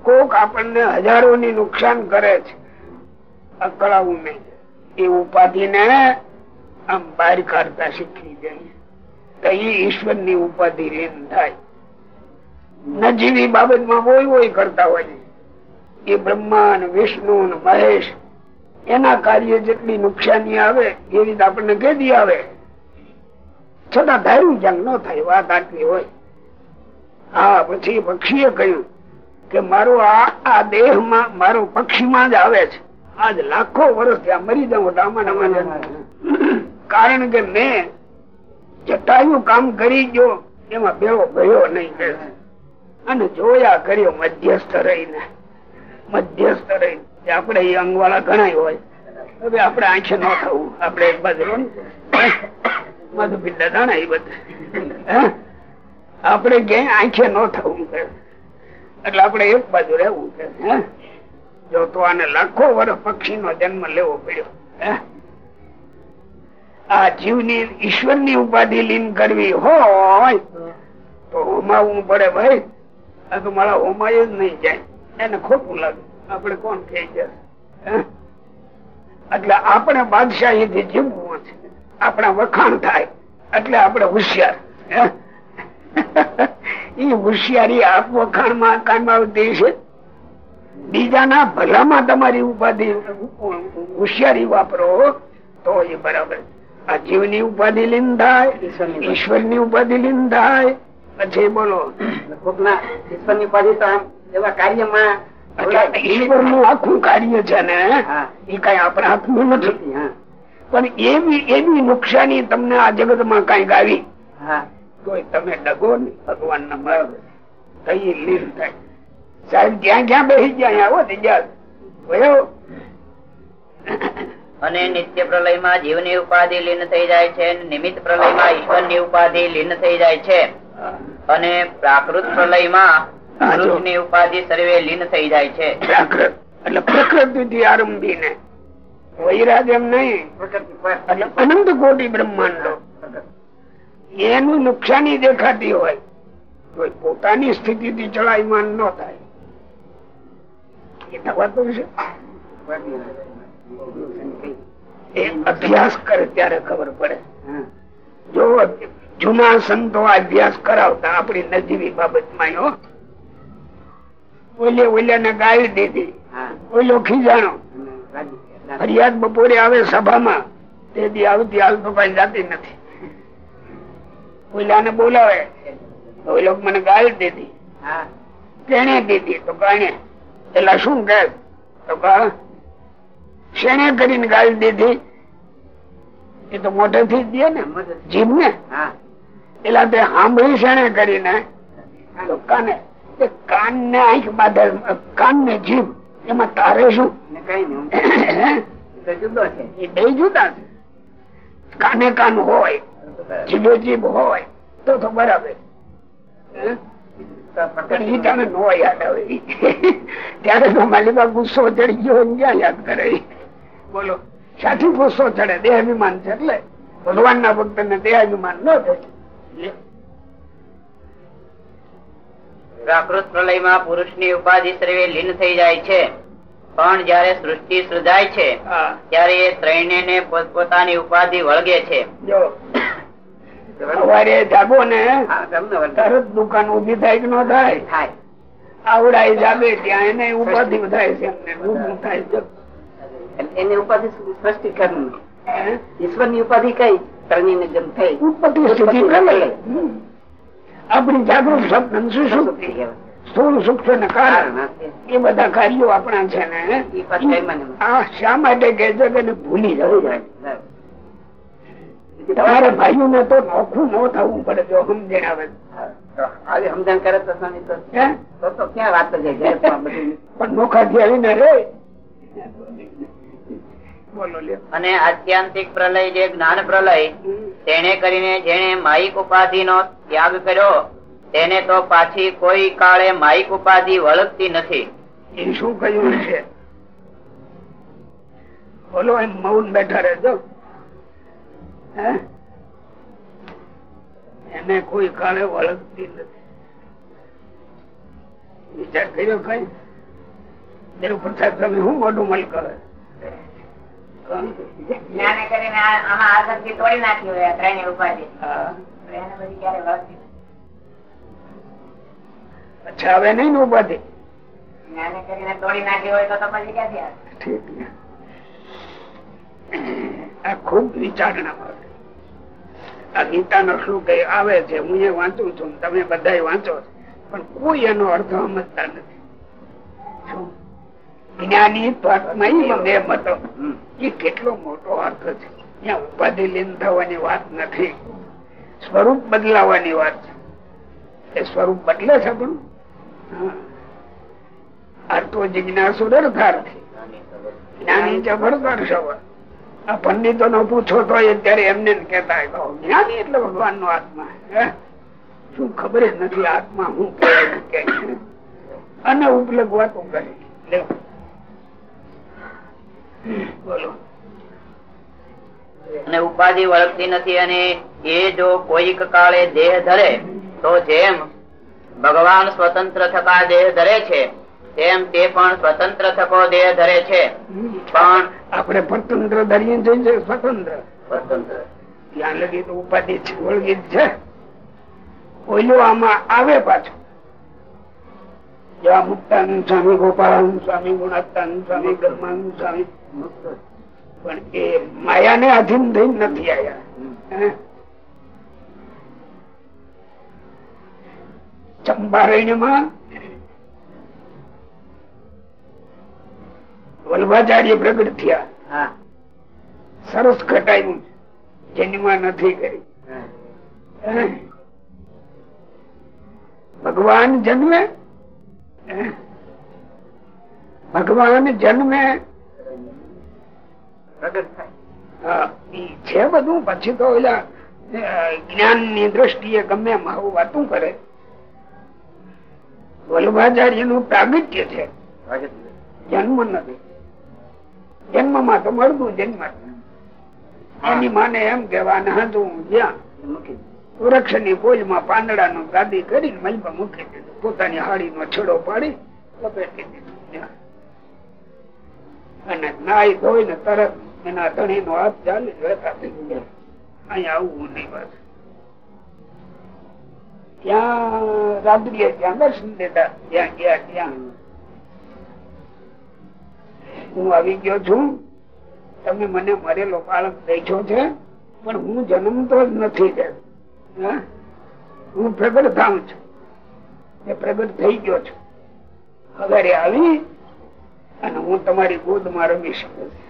કોક આપણને હજારો ની નુકસાન કરે છે. અકળાવું નહીં. એ ઉપાધિ ને આમ બહાર કાઢતા શીખવી જાય. તો ઈશ્વરની ઉપાધિ રેન થાય. નજીવી બાબતમાં બોય બોય કરતા હોય. એ બ્રહ્મા ને વિષ્ણુ ને મહેશ, એના કાર્ય જેટલી નુકસાની આવે એ રીતે આપણને કેદી આવે. છતાં ધાર્યું ક્યાંક ન થાય, વાત આટલી હોય. હા, પછી પક્ષીએ કહ્યું કે મારો આ આ દેહમાં, મારો પક્ષીમાં જ આવે છે. આજ લાખો વર્ષ ત્યાં મરી જાઉં કારણ કે મેં જટાયું કામ કરી ગયો, એમાં બેવો ગયો નહીં કે. અને જોયા કર્યો મધ્યસ્થ રહીને. મધ્યસ્થ રહી આપણે એ અંગ વાળા ઘણા હોય. હવે આપણે આંખે ન થવું આપણે એક બાજુ મધુપિંડા જાણા એ બધા. આપણે ક્યાંય આંખે ન થવું કે. એટલે આપણે એક બાજુ રહેવું કે. જો તો આને લાખો વર્ષ પક્ષી નો જન્મ લેવો પડ્યો. આ જીવની ઈશ્વરની ઉપાધિ લીન કરવી હોય તો હોમાવું પડે ભાઈ મારા હોમાય જ નહીં જાય એને ખોટું લાગે આપણે કોણ કહે છે એટલે આપણે બાદશાહી થી જીવવું છે આપણા વખાણ થાય એટલે આપણે હોશિયાર એ હોશિયારી આપ વખાણમાં કામ આવતી છે બીજાના ભલામાં તમારી ઉપાધિ હોશિયારી વાપરો તો એ બરાબર આ જીવની ઉપાધિ લીન થાય ઈશ્વરની ઉપાધિ લીન થાય પછી બોલો. ઈશ્વરની ઉપાધિ તો આમ એવા કાર્યમાં ઈશ્વરનું આખું કાર્ય છે ને એ કઈ આપણા હાથમાં નથી. પણ એવી એવી નુકસાની તમને આ જગતમાં કંઈક આવી. તો તમે ડગો ને ભગવાન ના માર્ગ થઈ લીન થાય. સાહેબ જ્યાં જ્યાં બેસી ગયા આવો તે જ્યાં અને નિત્ય પ્રલયમાં જીવની ઉપાધિ લીન થઈ જાય છે નિમિત્ત પ્રલયમાં ઈશ્વરની ઉપાધિ લીન થઈ જાય છે. અને પ્રાકૃત પ્રલયમાં ઉપાધિ સર્વે લીન થઈ જાય છે. પ્રાકૃત. એટલે પ્રકૃતિ થી આરંભી ને વૈરાગ એમ નહીં. એટલે અનંત કોટી બ્રહ્માંડો. એનું નુકસાની દેખાતી હોય તો પોતાની સ્થિતિ થી ચડાયમાન ન થાય. એ થવાતું છે. અભ્યાસ કરે ત્યારે ખબર પડે. જો જૂના સંતો અભ્યાસ કરાવતા આપણી નજીવી બાબતમાં ઓલે ઓલે ને ગાળી દીધી. ઓલો ખીજાણો. ફરિયાદ બપોરે આવે સભામાં. તે દી આવતી હાલ તો કઈ જાતી નથી. ઓલાને બોલાવે. ઓલો મને ગાળ દીધી. તેને દીધી. તો કાણે. પેલા શું કે તો શેને કરીને ગાળી દીધી? એ તો મોઢેથી જ દે ને જીભ ને. એટલે તે સાંભળી શેણે કરીને કાને કાન ને આંખ બાંધે કાન ને જીભ. એમાં તારે શું? એ બે જુદા છે. કાને કાન હોય જીભે જીભ હોય તો તો બરાબર. ત્યારે તો માલિકા ગુસ્સો ચડી ગયો ક્યાં યાદ કરે બોલો સાથી ગુસ્સો ચડે દેહાભિમાન છે એટલે ભગવાન ના ભક્ત ને દેહાભિમાન ન થાય. પ્રાકૃત પ્રલયમાં પુરુષની ઉપાધિ સર્વે લીન થઈ જાય છે. પણ જયારે સૃષ્ટિ સૃજાય છે ત્યારે એ ત્રણે ને પોતપોતાની ઉપાધિ વળગે છે. સવારે જાગો ને તરત દુકાન ઊભી થાય કે ન થાય? આવડાય જાગે ત્યાં એને ઉપાધિ થાય છે એમને થાય છે. એની ઉપાધિ સૃષ્ટિ કર્મ ઈશ્વરની ઉપાધિ કઈ? ત્રણેય ને જેમ થઈ. આપણી જાગૃત સપન શું સ્થૂળ સૂક્ષ્મ ને કારણ એ બધા કાર્યો આપણા છે ને આ શા માટે કે કે ભૂલી જવું તમારે ભાઈઓ ને તો નોખું ન થવું પડે જો સમજણ આવે આવી સમજણ કરે તો તો ક્યાં વાત જાય? પણ નોખા થી આવીને રે. અને આત્યંતિક પ્રલય જે જ્ઞાન પ્રલય તેને કરીને જેને માઇક ઉપાધિ નો ત્યાગ કર્યો તેને તો પાછી કોઈ કાળે માઇક ઉપાધિ વળગતી નથી. એ શું કહ્યું છે? બોલો એમ મૌન બેઠા રહેજો. એને કોઈ કાળે વળગતી નથી. વિચાર કર્યો કઈ? દેવ પ્રસાદ તમે શું મોઢું મલ કરે જ્ઞાને કરીને આ- આમાં આસક્તિ તોડી નાખી હોય આ ત્રણેય ઉપાધિ. એને બધી ક્યારે વળગતી અચ્છા હવે નહીં ને ઉપાધિ? જ્ઞાને કરીને તોડી નાખી હોય તો તો પછી ક્યાંથી આવે? ઠીક છે. આ ખૂબ વિચારણા માટે આ ગીતાનો શ્લોક આવે છે હું એ વાંચું છું તમે બધા વાંચો પણ કોઈ એનો અર્થ સમજતા નથી. શું? જ્ઞાની બે મતો એ કેટલો મોટો અર્થ છે. ત્યાં ઉપાધિ લીન થવાની વાત નથી. સ્વરૂપ બદલાવાની વાત છે. એ સ્વરૂપ બદલે છે પણ. અર્થો જિજ્ઞાસુ અર્થાર્થી જ્ઞાની જબરદાર સવર આ પંડિતો નો પૂછો તો અત્યારે એમને કહો, જ્ઞાની એટલે ભગવાન નો આત્મા? શું ખબર જ નથી આત્મા હું કે અને ઉપલબ્ધ વાતો કરે. બોલો. અને ઉપાધિ વળગતી નથી અને એ જો કોઈક કાળે દેહ ધરે તો જેમ ભગવાન સ્વતંત્ર થતા દેહ ધરે છે તેમ તે પણ સ્વતંત્ર થકો દેહ ધરે છે. પણ આપણે સ્વતંત્ર ધરીએ સ્વતંત્ર. સ્વતંત્ર. ત્યાં લગી તો ઉપાધિ વળગી છે ઓલું આમાં આવે પાછું. જેવા મુક્તાનંદ સ્વામી ગોપાલ સ્વામી ગુણાત્તાનંદ સ્વામી બ્રહ્માનંદ સ્વામી પણ એ માયાને અધીન થઈ નથી આવ્યા? ચંપારણ્યમાં વલ્ભાચાર્ય પ્રગટ થયા. સરસ ઘટાયું. જેનીમાં નથી કરી? ભગવાન જન્મે? ભગવાન જન્મે પ્રગટ છે બધું પછી તો ઓલા જ્ઞાનની દ્રષ્ટિએ ગમે આવું વાતું કરે. વલ્લભાચાર્યનું પ્રાગટ્ય છે. જન્મ નથી. જન્મમાં તો મળતું જન્મ એની માને એમ કેવા હતું જ્યાં. વૃક્ષની પોલમાં પાંદડા નું ગાદી કરીને મલબા મૂકી દીધું. પોતાની હાડી નો છેડો પાડી લપેટી દીધું. અને નાય ધોઈ ને તરત હું આવી ગયો છું. તમે મને મરેલો બાળક બેઠો છે, પણ હું જન્મતો જ નથી જ. હા? પ્રગટ થાઉં છું. એ પ્રગટ થઈ ગયો છું. હવે આવી, અને હું તમારી ગોદમાં રમી શકું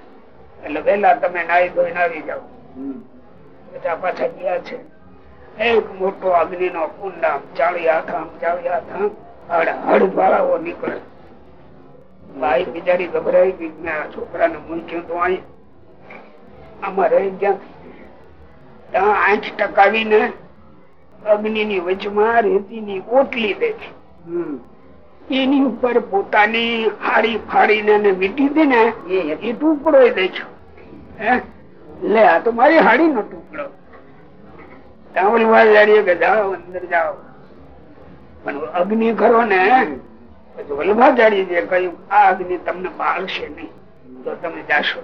એટલે વેલા તમે નાઈ ધોઈ આવી જાઓ. બધા પાછા ગયા છે. એક મોટો અગ્નિ નો કુંડ આમ ચાળી હાથ આમ ચાળી હાથ આમ હડ હડ જ્વાળાઓ નીકળે. ભાઈ બિચારી ગભરાઈ ગઈ મેં છોકરાને મૂક્યું તો અહીં આમાં રહી ગયા. ત્યાં આંખ ટકાવીને અગ્નિ ની વચમાં રેતી ની ઓટલી દેખી એની ઉપર પોતાની હાડી ફાડીને વીટી દે ને એ ટુકડો દેખ્યો હે? લે આ તો મારી હાડી નો ટુકડો ચાવલવાજારીએ કે જાઓ અંદર જાઓ. પણ અગ્નિ ખરો ને વલભા જાડી જે કહ્યું આ અગ્નિ તમને બાળશે નહીં. તો તમે જાશો.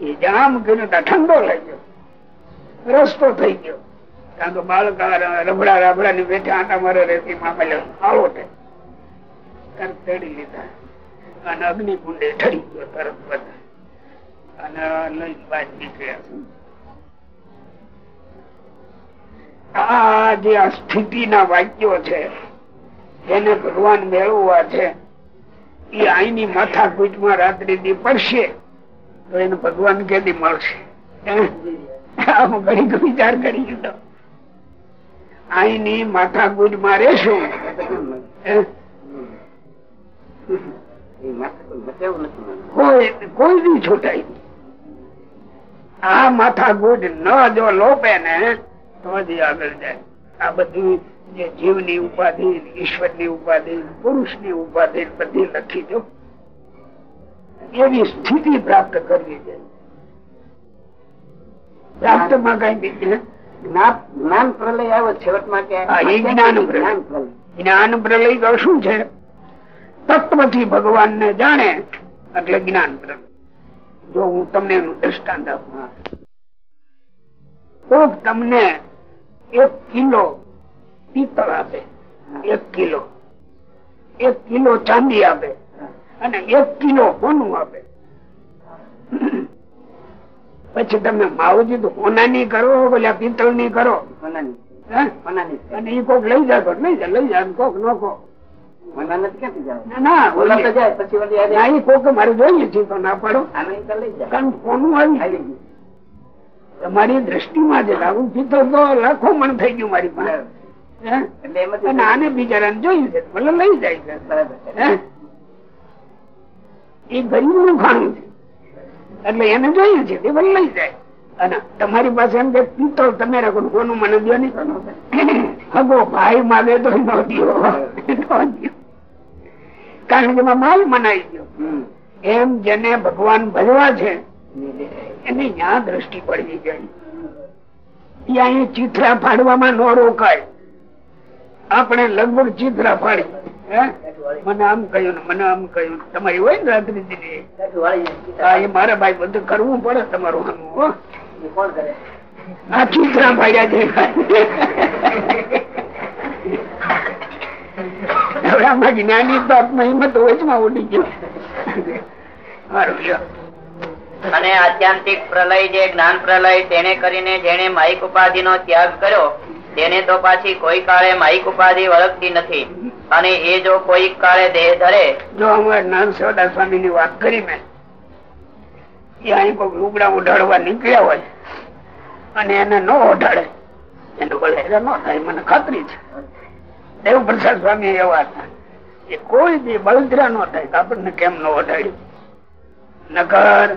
એ જામ કર્યું ત્યાં ઠંડો લઈ ગયો. રસ્તો થઈ ગયો. ત્યાં તો બાળક રબડા રબડા ની બેઠા આટા મારે રેતી મામલે આવો તે. તરત તેડી લીધા. અને અગ્નિકુંડે ઠરી ગયો તરત બધા. અને લઈને બહાર નીકળ્યા. આ જે આ સ્થિતિ ના વાક્યો છે, એને ભગવાન મેળવવા છે, એ આઈની માથા કૂચમાં રાત્રિ દી પડશે, તો એને ભગવાન કેદી મળશે. વિચાર કરી લીધો. આઈની માથા કૂચમાં રહેશું? કોઈ બી છૂટાય આ માથા ગુડ ન જો લોપે ને તો જ આગળ જાય. આ બધી જે જીવની ઉપાધિ ઈશ્વરની ઉપાધિ પુરુષની ઉપાધિ બધી લખી દો. એવી સ્થિતિ પ્રાપ્ત કરવી જોઈએ. પ્રાપ્તમાં કઈ બીજું જ્ઞાન પ્રલય આવ્યો છેવટમાં એ જ્ઞાન પ્રલય. જ્ઞાન પ્રલય તો શું છે? તત્વથી ભગવાન ને જાણે એટલે જ્ઞાન પ્રલય જો હું તમને એનું દ્રષ્ટાંત આપું કોક તમને એક કિલો પિત્તળ આપે એક કિલો. એક કિલો ચાંદી આપે અને એક કિલો સોનું આપે. પછી તમે માવજી તો કોનાની કરો બોલ્યા પિત્તળની કરો. અને એ કોક લઈ જાય લઈ જાય લઈ જાય કોક નો કોક તમારી દ્રષ્ટિમાં છે આવું પિત્તળ તો લાખો મન થઈ ગયું મારી પાસે. આને બિચારાને જોયું છે ભલે લઈ જાય છે? એ ગરીબનું ખાણું છે. એટલે એને જોયું છે તે ભલે લઈ જાય. અને તમારી પાસે એમ કે પિત્તળ તમે રાખો. કોનું મને દો નહીં હગો ભાઈ માગે તો ન દ્યો. કારણ કે માલ મનાઈ ગયો. એમ જેને ભગવાન ભજવા છે એને ત્યાં દ્રષ્ટિ પડવી જોઈએ. અહીં ચિત્રા ફાડવામાં ન રોકાય. આપણે લગભગ ચિત્રા ફાડી મને આમ કહ્યું ને મને આમ કહ્યું તમારી હોય ને રાત્રિ મારા ભાઈ બધું કરવું પડે તમારું આમ આ ચિત્રા ફાડ્યા છે હવે આમાં જ્ઞાની તો આત્મા હિંમત વચમાં ઉડી ગયો અને આત્યાંતિક પ્રલય જે જ્ઞાન પ્રલય તેને કરીને જેને માહિક ઉપાધિ નો ત્યાગ કર્યો તેને તો પાછી કોઈ કાળે માહિક ઉપાધિ વળગતી નથી. અને એ જો કોઈ કાળે દેહ ધરે જો અમારે નામ સેવદા સ્વામી ની વાત કરી મેં ત્યાં કોઈ લુગડા ઉઢાડવા નીકળ્યા હોય અને એને ન ઓઢાડે એનું ભલે ન થાય મને ખાતરી છે. દેવ પ્રસાદ સ્વામી એવા હતા. એ કોઈ બી બળતરા નો થાય આપણને કેમ ન વધાડ્યું નગર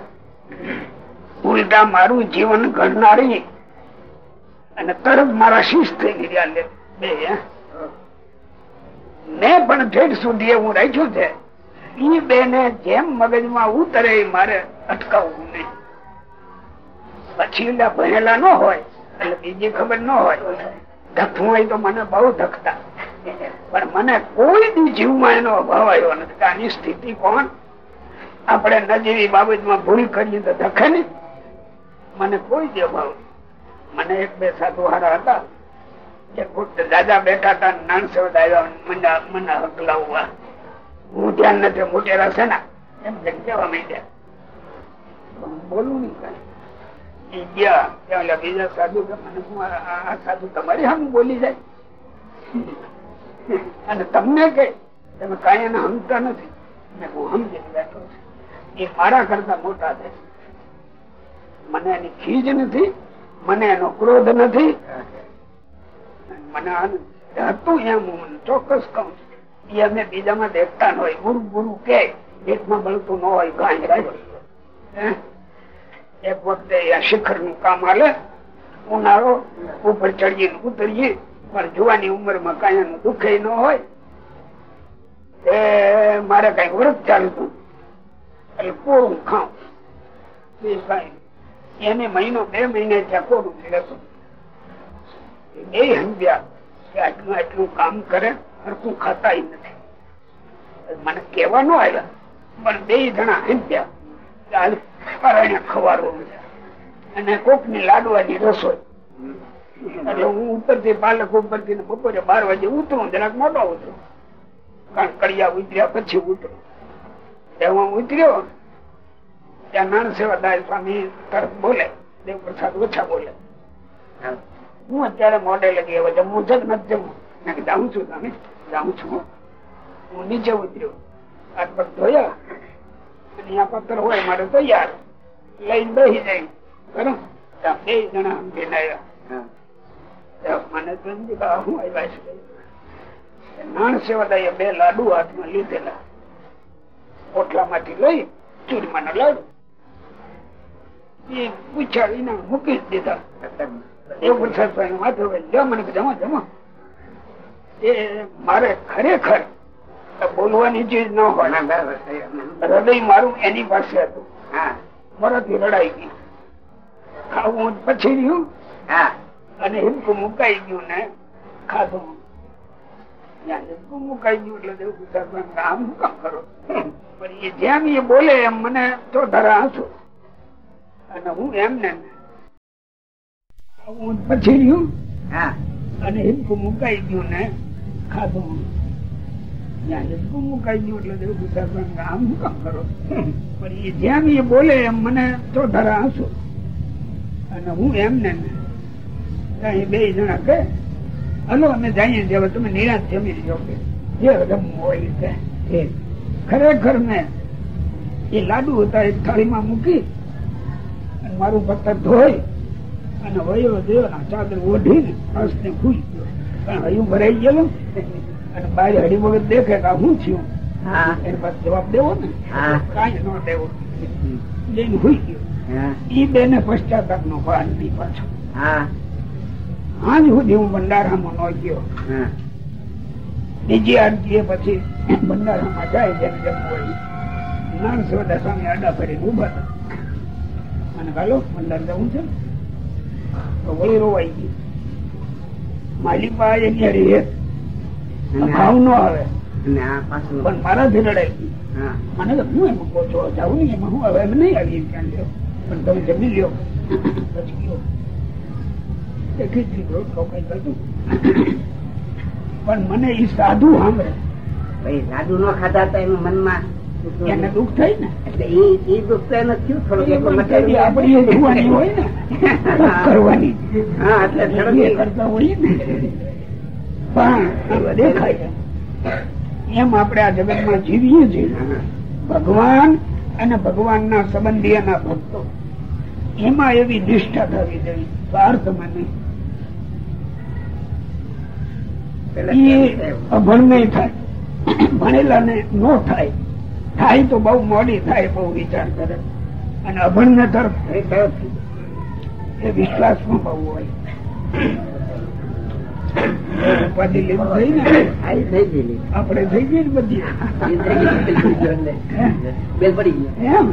ઉલટા મારું જીવન ઘડનારી અને તરત મારા શિસ્ત થઈ ગયા બે મેં પણ ઠેઠ સુધી હું રાખ્યું છે. ઈ બે ને જેમ મગજમાં ઉતરે મારે અટકાવવું નહીં. પછી ભણેલા ન હોય, એટલે બીજી ખબર ન હોય. ધકવું હોય તો મને બહુ ધકતા પણ મને કોઈ બી જીવમાં એનો અભાવ આવ્યો નથી કે આની સ્થિતિ કોણ? આપણે નજીવી બાબતમાં ભૂલ કરીએ તો ધખે ને મને કોઈ જ અભાવ મને એક બે સાધુ હારા હતા કે દાદા બેઠા હતા નાન સેવદ આવ્યા મને હકલાવવા હું ધ્યાન નથી, મોટેરા છે ને એમ કેવા માંડ્યા. બોલું નહીં કઈ. ગયા. ત્યાં બીજા સાધુ કે મને આ સાધુ તમારી સામે બોલી જાય? અને તમને કે તમે કઈ એને સમજતા નથી. હું સમજી બેઠો એ મારા કરતા મોટા છે. મને એની ખીજ નથી, મને એનો ક્રોધ નથી. મને હતું એમ હું ચોક્કસ કહું છું. એ અમે બીજામાં દેખતા ન હોય. ગુરુ ગુરુ કે, એકમાં બળતું ન હોય ગાય ગાય? એક વખતે શિખરનું કામ હાલે. ઉનાળો, ઉપર ચડીએ ઉતરીએ. પણ જોવાની ઉંમરમાં કઈ દુઃખ ન હોય. એ મારે કઈ વૃત ચાલતું એટલે કોરું ખાઉં. એને મહિનો બે મહિને ત્યાં કોરું લેતું એ સમજ્યા કે આટલું આટલું કામ કરે, હરખું ખાતા નથી. મને કેવા ન આવ્યા, પણ બે જણા સમજ્યા કે ખવારો અને કોકની લાડવાની રસોઈ. એટલે હું ઉપરથી પાલક ઉપરથી બપોરે બાર વાગે ઉતરું જરાક મોટો ઉતરું. કારણ કડિયા ઉતર્યા પછી ઉતરું. એમાં ઉતર્યો ત્યાં નાણ સેવાદાર સ્વામી તરફ બોલે દેવ પ્રસાદ ઓછા બોલે. હું. અત્યારે મોડે લગી હવે જમવું છે નથી જમવું જાઉં છું તમે જાઉં છું. હું નીચે ઉતર્યો. હાથ પગ ધોયા અને પથ્થર હોય મારે તૈયાર. લઈને બેસી જાય. બરોબર? બે જણા ત્યાં મને હું આવ્યા છે. નાણ સેવાદાએ બે લાડુ હાથમાં લીધેલા. પોટલામાંથી લઈ ચૂરમાના લાડુ. એ પૂછાડીને મૂકી જ દીધા. એવું પ્રસાદ માથે મને જમા જમો. એ મારે ખરેખર બોલવાની ચીજ ન હોય. હૃદય મારું એની પાસે હતું. મારાથી રડાઈ ગઈ. ખાવું પછી રહ્યું. અને હિમકું મુકાઈ ગયું ને ખાધું. હિમકું મુકાઈ ગયું એટલે સ્વામી કે આમ કામ કરો? પણ એ જેમ એ બોલે એમ મને તો ધરા હસું અને હું એમને હું પછી રહ્યું અને હિમકું મુકાઈ ગયું ને ખાધું. હિમકું મુકાઈ ગયું એટલે સ્વામી કે આમ કામ કરો? પણ એ જેમ એ બોલે એમ મને તો ધરા હસું અને હું એમને બે જણા કે હલો અમે જઈએ છીએ. તમે નિરાશ જમી લો કે. જે રમવું હોય ખરેખર મેં એ લાડુ હતા એક થાળીમાં મૂકી અને મારું પત્તર ધોઈ અને વયો થયો ને ચાદર ઓઢીને હસને ખુશ ગયો પણ હયું ભરાઈ ગયેલું અને બાર હડી વગર દેખે કે હું થયું? હા. એની પાસે જવાબ દેવો ને. કાંઈ ન દેવો. જઈને હુઈ ગયો. હા. ઈ બેને પશ્ચાતાપ નો ભાન નહીં પાછો. હા. આજ સુધી હું ભંડારામાં નો ગયો. બીજી અરજી પછી ભંડારામાં જાય જેને જમવું હોય. નાન સોદા સામે આડા ફરીને ઊભા મને કાલો ભંડાર જવું છે? તો વળી રોવાઈ ગઈ. માલિક પાસે એની હારી ભાવ નો આવે. અને આ પાછું પણ મારાથી રડાઈ ગઈ. હા. મને તો હું એમ કહો છો જાઉં નહીં એમાં હું હવે એમ નહીં આવી પણ તમે જમી લ્યો. પછી ગયો. પણ મને એ સાધુ સાંભળે. ભાઈ સાધુ નો ખાધા તો એનું મનમાં એને દુઃખ થાય ને? એટલે એ એ દુઃખ તો એને થયું થોડુંક એ એટલું પણ મટાડી કદી આપણી એ હોય ને કરવાની. હા એટલે એ કરતા હોઈએ ને. પણ દેખાય. એમ આપણે આ જગતમાં જીવીએ છીએ. ભગવાન અને ભગવાનના સંબંધીઓના ભક્તો. એમાં એવી નિષ્ઠા થવી જોઈએ. સ્વાર્થમાં નહીં. એ અભણ નહીં થાય. ભણેલા ને નો થાય. થાય તો બહુ મોડી થાય બહુ વિચાર કરે. અને અભણ ને તરફ એ વિશ્વાસ એ બહુ હોય. ઉપાધિ લીધી થઈ ને. આઈ થઈ ગયેલી આપણે થઈ ગઈ ને બધી. બેલ પડી ગઈ. એમ?